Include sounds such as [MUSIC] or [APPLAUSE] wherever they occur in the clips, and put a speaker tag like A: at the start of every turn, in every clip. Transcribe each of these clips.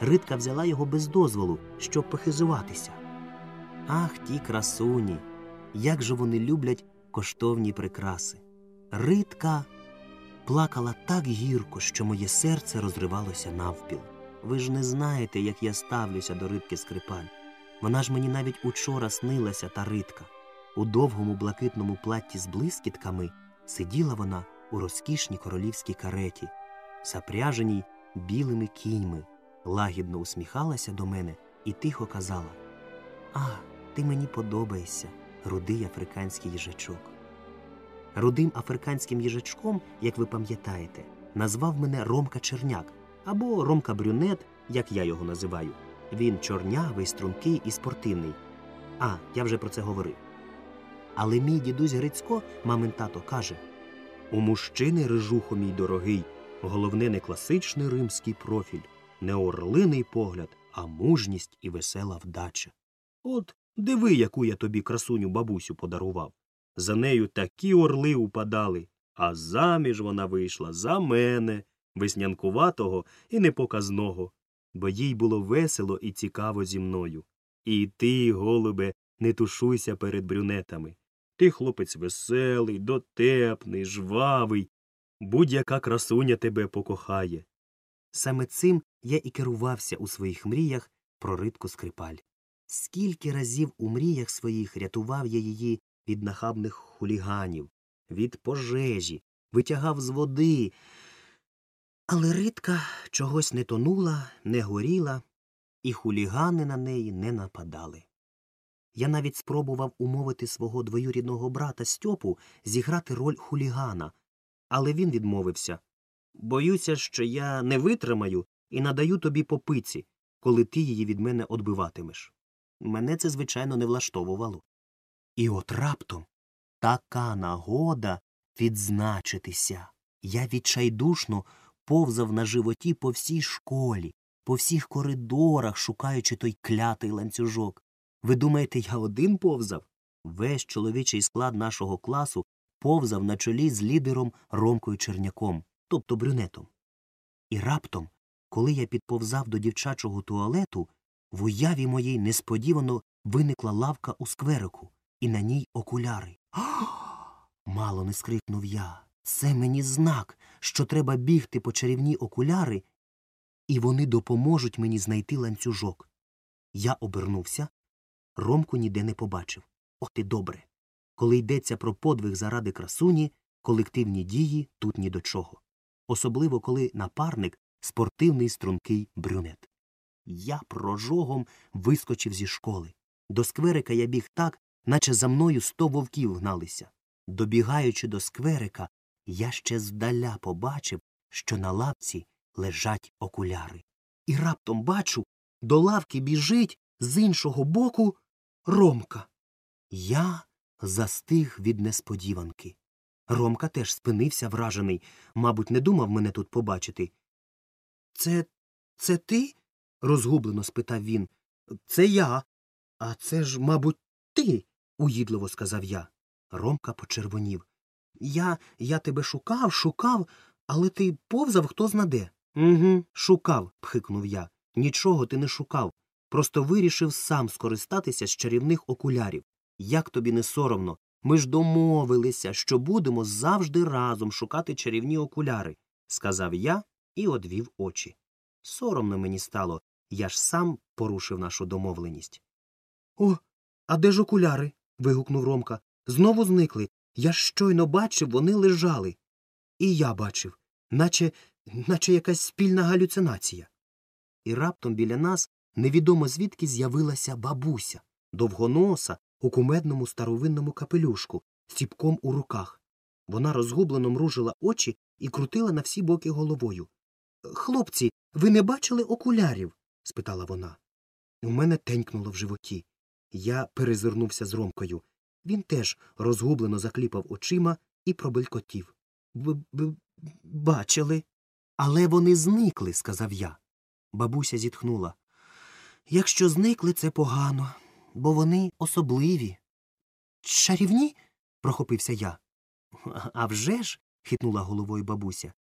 A: Ритка взяла його без дозволу, щоб похизуватися. Ах, ті красуні! Як же вони люблять коштовні прикраси. Ритка плакала так гірко, що моє серце розривалося навпіл. Ви ж не знаєте, як я ставлюся до рибки скрипаль. Вона ж мені навіть учора снилася та ритка. У довгому блакитному платті з блискітками сиділа вона у розкішній королівській кареті, запряженій білими кіньми, лагідно усміхалася до мене і тихо казала А, ти мені подобаєшся, рудий африканський їжачок. Рудим африканським їжачком, як ви пам'ятаєте, назвав мене Ромка Черняк або Ромка Брюнет, як я його називаю. Він чорнявий, стрункий і спортивний. А, я вже про це говорив. Але мій дідусь Грицько, мамин тато, каже У мужчини, рижухо мій дорогий, головне не класичний римський профіль, не орлиний погляд, а мужність і весела вдача. От диви, яку я тобі красуню бабусю подарував. За нею такі орли упадали, а заміж вона вийшла за мене, веснянкуватого і непоказного, бо їй було весело і цікаво зі мною. І ти, голубе, не тушуйся перед брюнетами. Ти хлопець веселий, дотепний, жвавий, будь-яка красуня тебе покохає. Саме цим я і керувався у своїх мріях про ритку скрипаль. Скільки разів у мріях своїх рятував я її від нахабних хуліганів, від пожежі, витягав з води. Але ритка чогось не тонула, не горіла, і хулігани на неї не нападали. Я навіть спробував умовити свого двоюрідного брата Стьопу зіграти роль хулігана, але він відмовився. Боюся, що я не витримаю і надаю тобі попиці, коли ти її від мене одбиватимеш. Мене це, звичайно, не влаштовувало. І от раптом така нагода відзначитися. Я відчайдушно повзав на животі по всій школі, по всіх коридорах, шукаючи той клятий ланцюжок. Ви думаєте, я один повзав? Весь чоловічий склад нашого класу повзав на чолі з лідером Ромкою Черняком, тобто брюнетом. І раптом, коли я підповзав до дівчачого туалету, в уяві моїй несподівано виникла лавка у скверику, і на ній окуляри. [GASPS] Мало не скрикнув я. Це мені знак, що треба бігти по чарівні окуляри, і вони допоможуть мені знайти ланцюжок. Я обернувся, Ромку ніде не побачив. От і добре. Коли йдеться про подвиг заради красуні, колективні дії тут ні до чого. Особливо, коли напарник спортивний стрункий брюнет. Я прожогом вискочив зі школи. До скверика я біг так, наче за мною сто вовків гналися. Добігаючи до скверика, я ще здаля побачив, що на лавці лежать окуляри. І раптом бачу, до лавки біжить з іншого боку Ромка. Я застиг від несподіванки. Ромка теж спинився вражений, мабуть, не думав мене тут побачити. Це це ти? розгублено спитав він. Це я. А це ж, мабуть, ти, уїдливо сказав я. Ромка почервонів. Я я тебе шукав, шукав, але ти повзав хто знаде. Угу, шукав, пхикнув я. Нічого ти не шукав. Просто вирішив сам скористатися з чарівних окулярів. Як тобі не соромно? Ми ж домовилися, що будемо завжди разом шукати чарівні окуляри, сказав я і одвів очі. Соромно мені стало, я ж сам порушив нашу домовленість. О, а де ж окуляри? вигукнув Ромка. Знову зникли. Я щойно бачив, вони лежали. І я бачив, наче наче якась спільна галюцинація. І раптом біля нас невідомо звідки з'явилася бабуся, довгоноса у кумедному старовинному капелюшку, з ціпком у руках. Вона розгублено мружила очі і крутила на всі боки головою. Хлопці, ви не бачили окулярів? спитала вона. У мене тенькнуло в животі. Я перезирнувся з Ромкою. Він теж розгублено закліпав очима і пробелькотів. Б -б Бачили. Але вони зникли, сказав я. Бабуся зітхнула. Якщо зникли, це погано, бо вони особливі. Чарівні? прохопився я. «А вже ж!» – хитнула головою бабуся.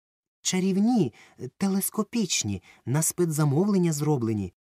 A: Чарівні, телескопічні, на спецзамовлення зроблені.